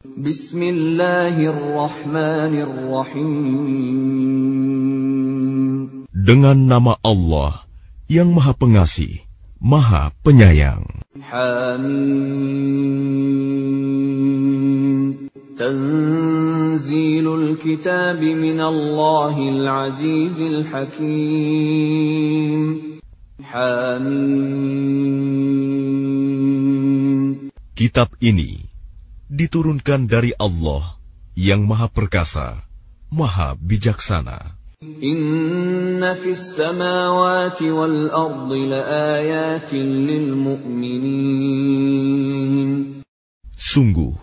Bismillahirrahmanirrahim. Dengan nama Allah yang Maha Pengasih, Maha Penyayang. Hamim. Tanzilul kitab min Allahil Azizil Hakim. Hamim. Kitab ini diturunkan dari Allah yang Maha Perkasa, Maha Bijaksana. Inna fis samawati wal ardi laayatin lil mu'minin. Sungguh,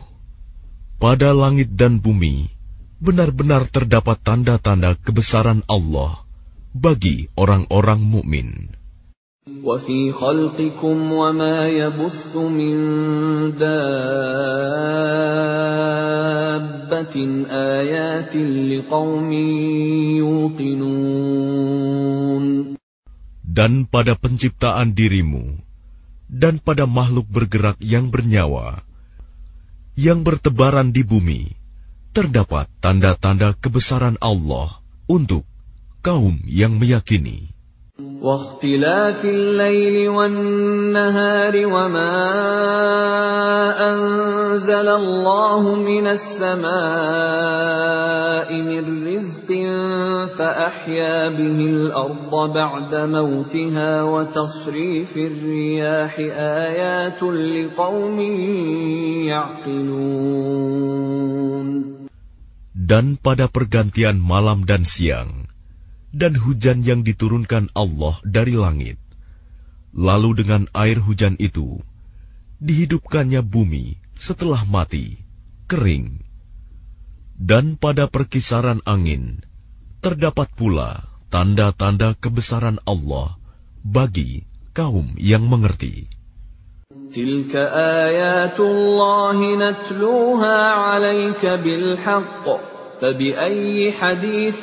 pada langit dan bumi benar-benar terdapat tanda-tanda kebesaran Allah bagi orang-orang mukmin. وفي خلقكم وما يبث من دابة آيات لقوم يوقنون Dan pada penciptaan dirimu, dan pada makhluk bergerak yang bernyawa, yang bertebaran di bumi, terdapat tanda-tanda kebesaran Allah untuk kaum yang meyakini. واختلاف الليل والنهار وما أنزل الله من السماء من رزق فأحيا به الأرض بعد موتها وتصريف الرياح آيات لقوم يعقلون Dan pada pergantian malam dan siang, dan hujan yang diturunkan Allah dari langit. Lalu dengan air hujan itu, dihidupkannya bumi setelah mati, kering. Dan pada perkisaran angin, terdapat pula tanda-tanda kebesaran Allah bagi kaum yang mengerti. Tilka ayatullahi natluha alaika bilhaqq. فبأي حديث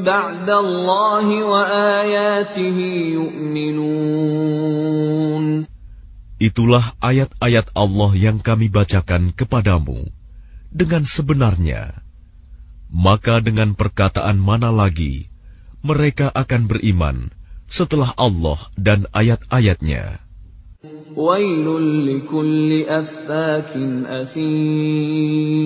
بعد الله وآياته يؤمنون Itulah ayat-ayat Allah yang kami bacakan kepadamu dengan sebenarnya. Maka dengan perkataan mana lagi mereka akan beriman setelah Allah dan ayat-ayatnya. ويل لكل أفاك أثيم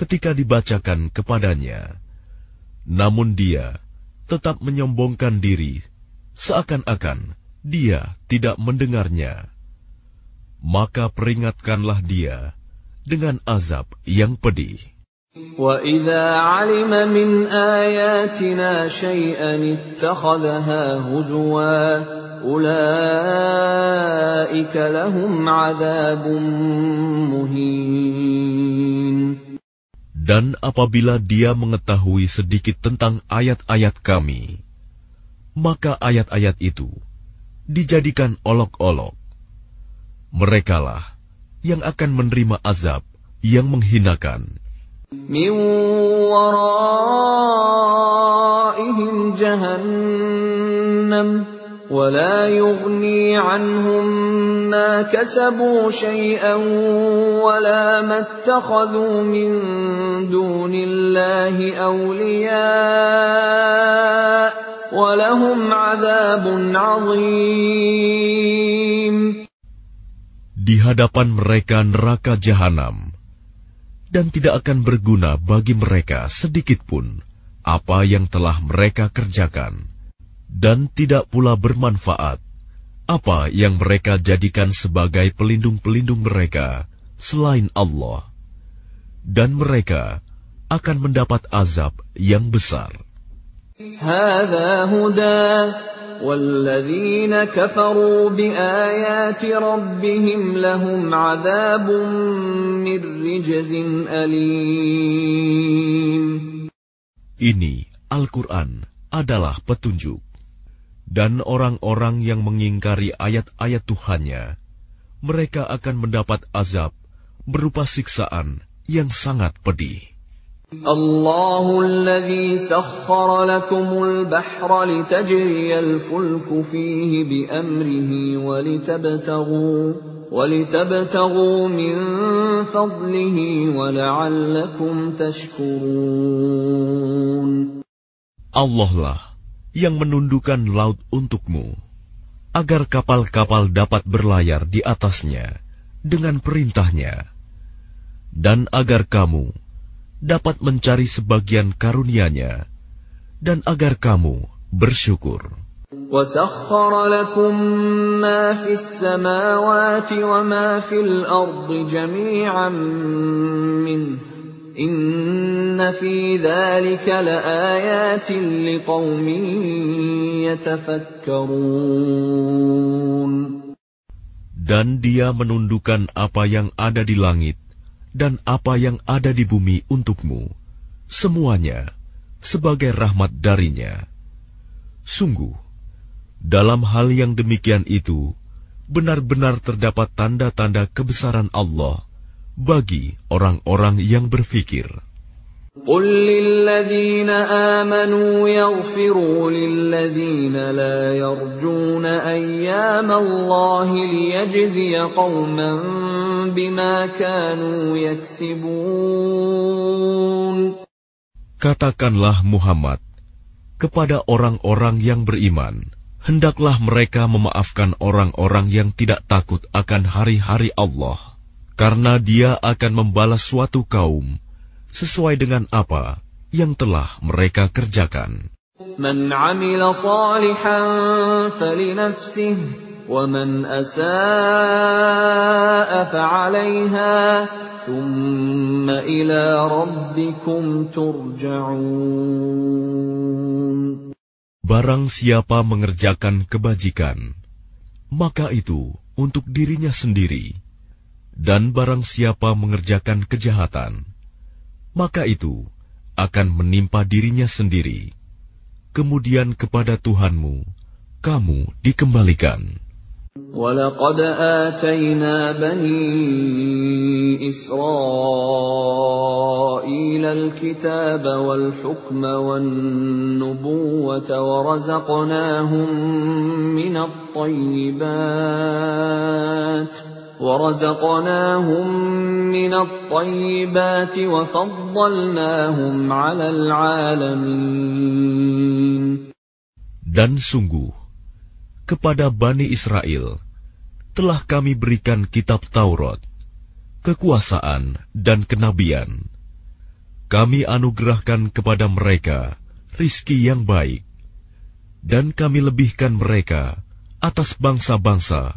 ketika dibacakan kepadanya, namun dia tetap menyombongkan diri seakan-akan dia tidak mendengarnya. Maka peringatkanlah dia dengan azab yang pedih. وَإِذَا عَلِمَ مِنْ آيَاتِنَا شَيْئًا اتَّخَذَهَا هُزُوًا أُولَئِكَ لَهُمْ عَذَابٌ مُهِينٌ dan apabila dia mengetahui sedikit tentang ayat-ayat kami, maka ayat-ayat itu dijadikan olok-olok. Merekalah yang akan menerima azab yang menghinakan. Min ولا يغني عنهم ما كسبوا شيئا ولا ما اتخذوا من دون الله أولياء ولهم عذاب عظيم Di hadapan mereka neraka jahanam, dan tidak akan berguna bagi mereka sedikit pun apa yang telah mereka kerjakan, dan tidak pula bermanfaat apa yang mereka jadikan sebagai pelindung-pelindung mereka selain Allah, dan mereka akan mendapat azab yang besar. هذا هدى والذين كفروا بآيات ربهم لهم عذاب من رجز أليم Ini Al-Quran adalah petunjuk. Dan orang-orang yang mengingkari ayat-ayat Tuhannya, mereka akan mendapat azab berupa siksaan yang sangat pedih. الله الذي سخر لكم البحر لتجري الفلك فيه بأمره ولتبتغوا ولتبتغوا من فضله ولعلكم تشكرون Allah lah yang menundukkan laut untukmu, agar kapal-kapal dapat berlayar di atasnya dengan perintahnya, dan agar kamu dapat mencari sebagian karunia-Nya, dan agar kamu bersyukur. وسخر لكم ما في السماوات وما في الأرض جميعا منه Inna fi dhalika laayatin liqaumin. Dan dia menundukkan apa yang ada di langit dan apa yang ada di bumi untukmu. Semuanya sebagai rahmat darinya. Sungguh, dalam hal yang demikian itu, benar-benar terdapat tanda-tanda kebesaran Allah – bagi orang-orang yang berfikir. قل للذين آمنوا يغفروا للذين لا يرجون أيام الله ليجزي قوما بما كانوا يكسبون Katakanlah Muhammad kepada orang-orang yang beriman, hendaklah mereka memaafkan orang-orang yang tidak takut akan hari-hari Allah, karena dia akan membalas suatu kaum sesuai dengan apa yang telah mereka kerjakan. Man amila salihan falinafsih, wa asa'a fa'alayha, thumma ila rabbikum turja'un. Barang siapa mengerjakan kebajikan, maka itu untuk dirinya sendiri dan barang siapa mengerjakan kejahatan, maka itu akan menimpa dirinya sendiri. Kemudian kepada Tuhanmu, kamu dikembalikan. ولقد آتينا بني إسرائيل الكتاب والحكم والنبوة ورزقناهم من الطيبات ورزقناهم من الطيبات وفضلناهم على العالمين Dan sungguh, kepada Bani Israel telah kami berikan kitab Taurat, kekuasaan dan kenabian. Kami anugerahkan kepada mereka rizki yang baik, dan kami lebihkan mereka atas bangsa-bangsa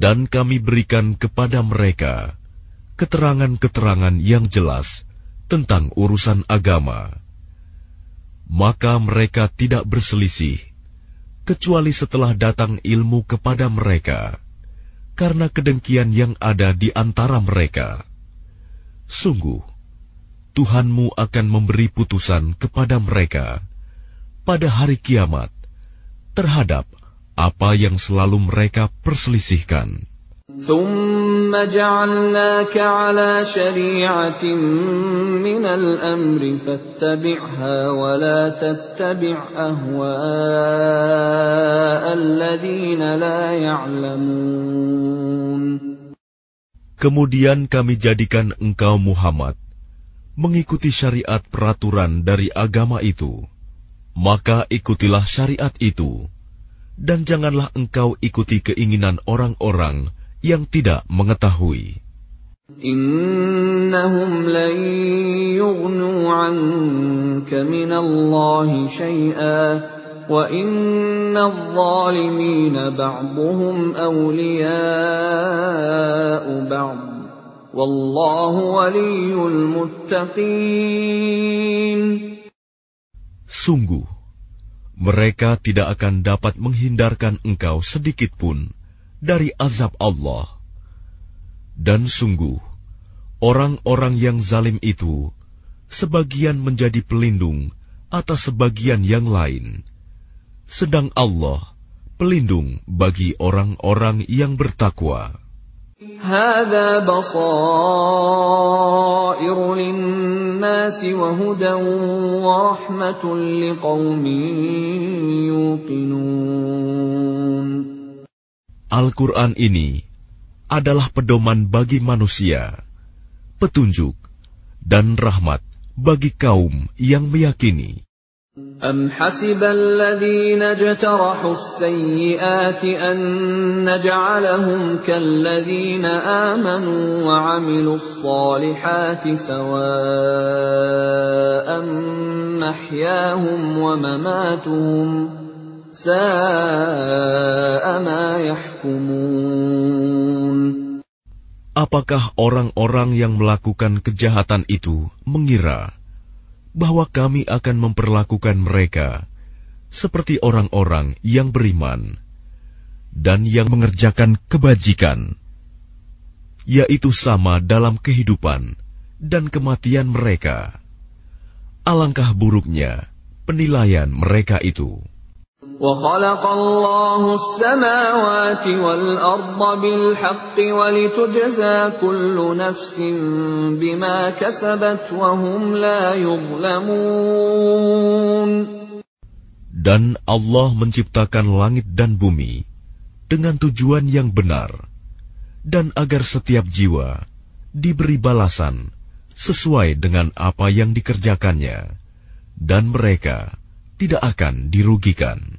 Dan kami berikan kepada mereka keterangan-keterangan yang jelas tentang urusan agama. Maka mereka tidak berselisih, kecuali setelah datang ilmu kepada mereka, karena kedengkian yang ada di antara mereka. Sungguh, Tuhanmu akan memberi putusan kepada mereka pada hari kiamat terhadap apa yang selalu mereka perselisihkan. ثم جعلناك على شريعة من الأمر فاتبعها ولا تتبع أهواء الذين لا يعلمون Kemudian kami jadikan engkau Muhammad mengikuti syariat peraturan dari agama itu. Maka ikutilah syariat itu, dan janganlah engkau ikuti keinginan orang-orang yang tidak mengetahui. Innahum lan yughnu anka minallahi shay'a, wa inna adh-dhalimina ba'dhum awliya'u ba'd wallahu waliyul muttaqin Sungguh mereka tidak akan dapat menghindarkan engkau sedikit pun dari azab Allah. Dan sungguh, orang-orang yang zalim itu sebagian menjadi pelindung atas sebagian yang lain, sedang Allah pelindung bagi orang-orang yang bertakwa. هذا بصائر للناس وهدى ورحمة لقوم يوقنون Al-Quran ini adalah pedoman bagi manusia, petunjuk, dan rahmat bagi kaum yang meyakini. أم حسب الذين اجترحوا السيئات أن نجعلهم كالذين آمنوا وعملوا الصالحات سواء محياهم ومماتهم ساء ما يحكمون Apakah orang-orang yang melakukan kejahatan itu mengira bahwa kami akan memperlakukan mereka seperti orang-orang yang beriman dan yang mengerjakan kebajikan, yaitu sama dalam kehidupan dan kematian mereka. Alangkah buruknya penilaian mereka itu. وخلق الله السماوات والأرض بالحق ولتجزى كل نفس بما كسبت وهم لا يظلمون Dan Allah menciptakan langit dan bumi dengan tujuan yang benar, dan agar setiap jiwa diberi balasan sesuai dengan apa yang dikerjakannya, dan mereka tidak akan dirugikan.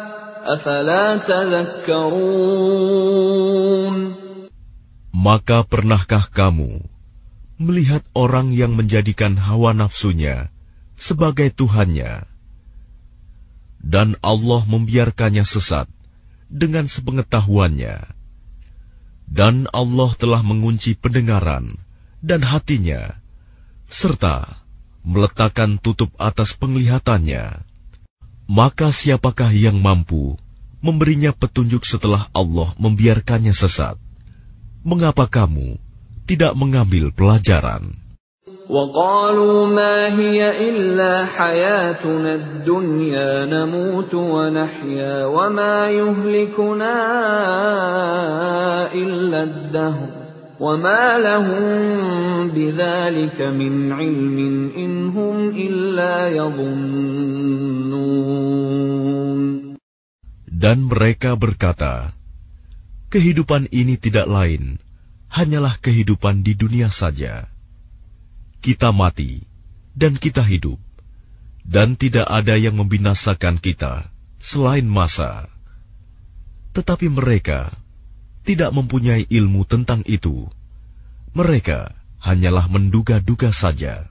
Maka pernahkah kamu melihat orang yang menjadikan hawa nafsunya sebagai Tuhannya, dan Allah membiarkannya sesat dengan sepengetahuannya, dan Allah telah mengunci pendengaran dan hatinya, serta meletakkan tutup atas penglihatannya? Maka siapakah yang mampu memberinya petunjuk setelah Allah membiarkannya sesat? Mengapa kamu tidak mengambil pelajaran? وقالوا ما هي إلا حياتنا الدنيا نموت ونحيا وما يهلكنا إلا الدهر وما لهم بذلك من علم إن هم إلا يظنون Dan mereka berkata, Kehidupan ini tidak lain, hanyalah kehidupan di dunia saja. Kita mati, dan kita hidup, dan tidak ada yang membinasakan kita selain masa. Tetapi mereka tidak mempunyai ilmu tentang itu. Mereka hanyalah menduga-duga saja.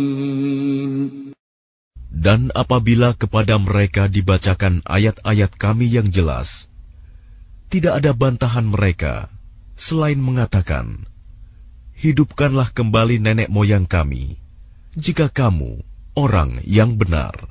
Dan apabila kepada mereka dibacakan ayat-ayat kami yang jelas, tidak ada bantahan mereka selain mengatakan, Hidupkanlah kembali nenek moyang kami, jika kamu orang yang benar.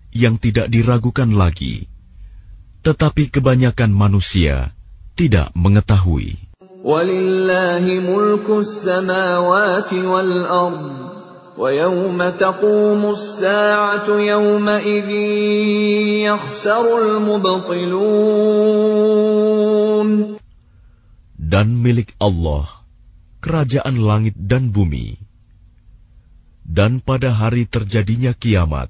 yang tidak diragukan lagi, tetapi kebanyakan manusia tidak mengetahui. Dan milik Allah, kerajaan langit dan bumi. Dan pada hari terjadinya kiamat,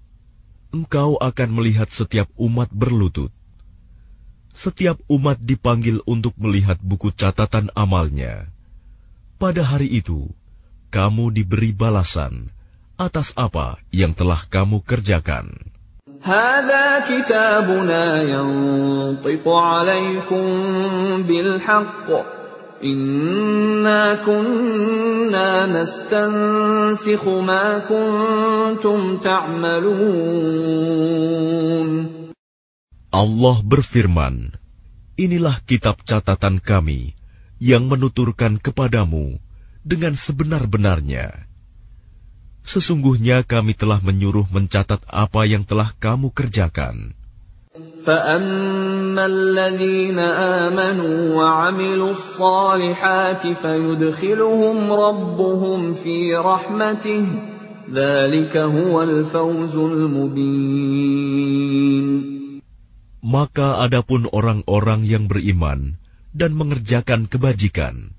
engkau akan melihat setiap umat berlutut. Setiap umat dipanggil untuk melihat buku catatan amalnya. Pada hari itu, kamu diberi balasan atas apa yang telah kamu kerjakan. هذا كتابنا ينطق عليكم بالحق Inna kunna nastansikhu ma kuntum ta'malun. Allah berfirman, Inilah kitab catatan kami yang menuturkan kepadamu dengan sebenar-benarnya. Sesungguhnya kami telah menyuruh mencatat apa yang telah kamu kerjakan. فأما الذين آمنوا وعملوا الصالحات فيدخلهم ربهم في رحمته ذلك هو الفوز المبين Maka adapun orang-orang yang beriman dan mengerjakan kebajikan,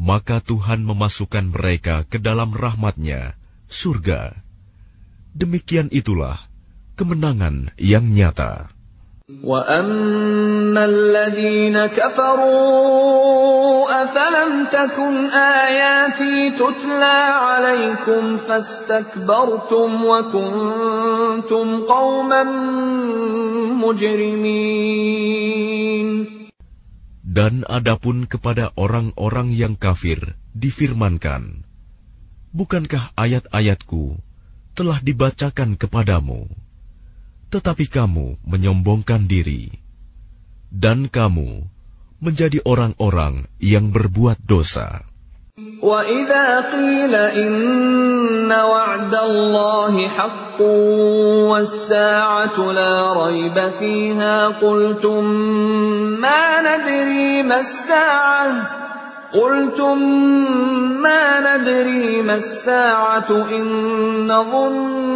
maka Tuhan memasukkan mereka ke dalam rahmatnya, surga. Demikian itulah kemenangan yang nyata. وأما الذين كفروا أفلم تكن آياتي تتلى عليكم فاستكبرتم وكنتم قوما مجرمين Dan adapun kepada orang-orang yang kafir difirmankan, Bukankah ayat-ayatku telah dibacakan kepadamu, tetapi kamu menyombongkan diri, dan kamu menjadi orang-orang yang berbuat dosa. وإذا قيل إن وعد الله حق والساعة لا ريب فيها قلتم ما ندري ما الساعة قلتم ما ندري ما الساعة إن نظن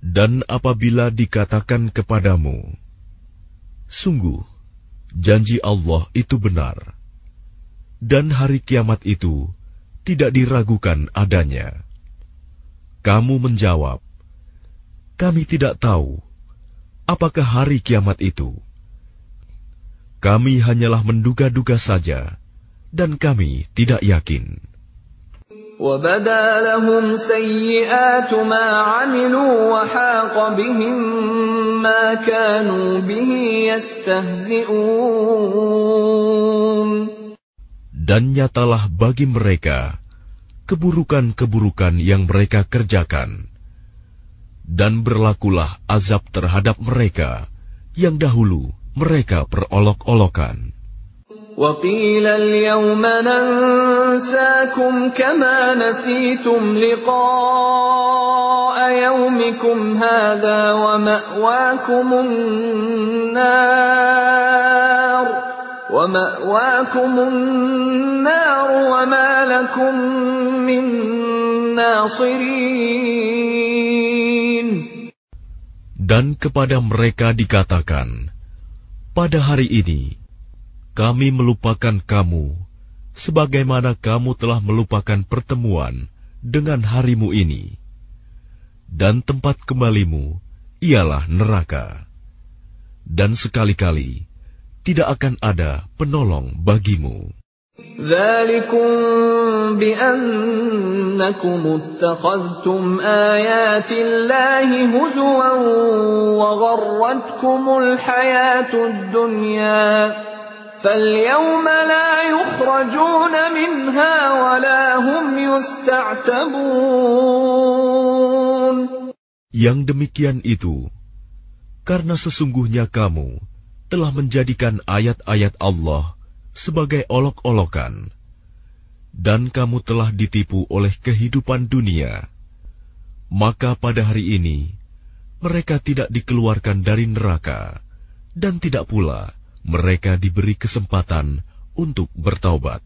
dan apabila dikatakan kepadamu, Sungguh, janji Allah itu benar. Dan hari kiamat itu tidak diragukan adanya. Kamu menjawab, kami tidak tahu apakah hari kiamat itu Kami hanyalah menduga-duga saja, dan kami tidak yakin. وبدا لهم سيئات ما عملوا وحاق بهم ما كانوا به يستهزئون Dan nyatalah bagi mereka keburukan-keburukan yang mereka kerjakan. Dan berlakulah azab terhadap mereka yang dahulu mereka berolok-olokan. وقيل اليوم ننساكم كما نسيتم لقاء يومكم هذا ومأواكم النار ومأواكم النار وما لكم من ناصرين Dan kepada mereka dikatakan, Pada hari ini, kami melupakan kamu, sebagaimana kamu telah melupakan pertemuan dengan harimu ini. Dan tempat kembalimu ialah neraka. Dan sekali-kali, tidak akan ada penolong bagimu. ذلكم بأنكم اتخذتم آيات الله هزوا وغرتكم الحياة الدنيا فاليوم لا يخرجون منها ولا هم يستعتبون Yang demikian itu, karena sesungguhnya kamu telah menjadikan ayat-ayat Allah sebagai olok-olokan, dan kamu telah ditipu oleh kehidupan dunia, maka pada hari ini mereka tidak dikeluarkan dari neraka, dan tidak pula mereka diberi kesempatan untuk bertaubat.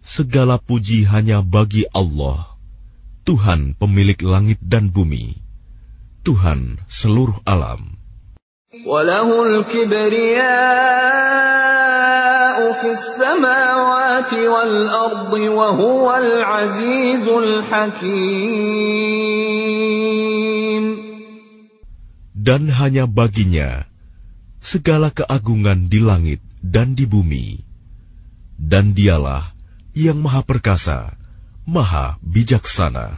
Segala puji hanya bagi Allah, Tuhan pemilik langit dan bumi, Tuhan seluruh alam. وله الكبرياء في السماوات والأرض وهو العزيز الحكيم Dan hanya baginya segala keagungan di langit dan di bumi. Dan dialah yang maha perkasa, maha bijaksana.